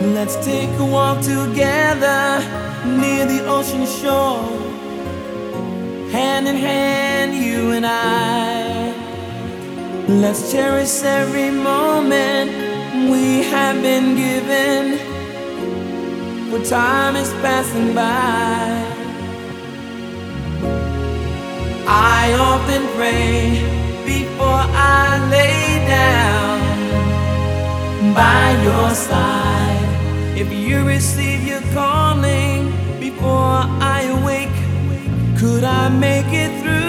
Let's take a walk together near the ocean shore. Hand in hand, you and I. Let's cherish every moment we have been given. For time is passing by. I often pray before I lay down by your side. If you receive your calling before I awake, could I make it through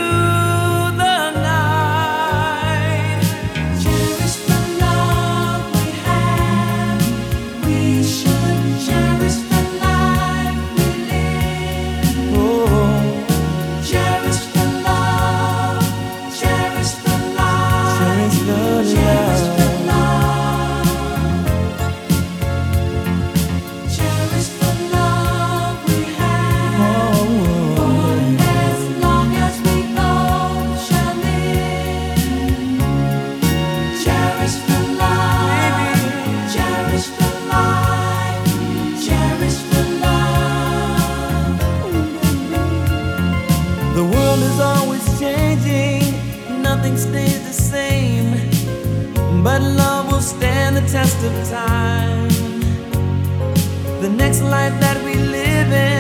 nothing stays the same. But love will stand the test of time. The next life that we live in.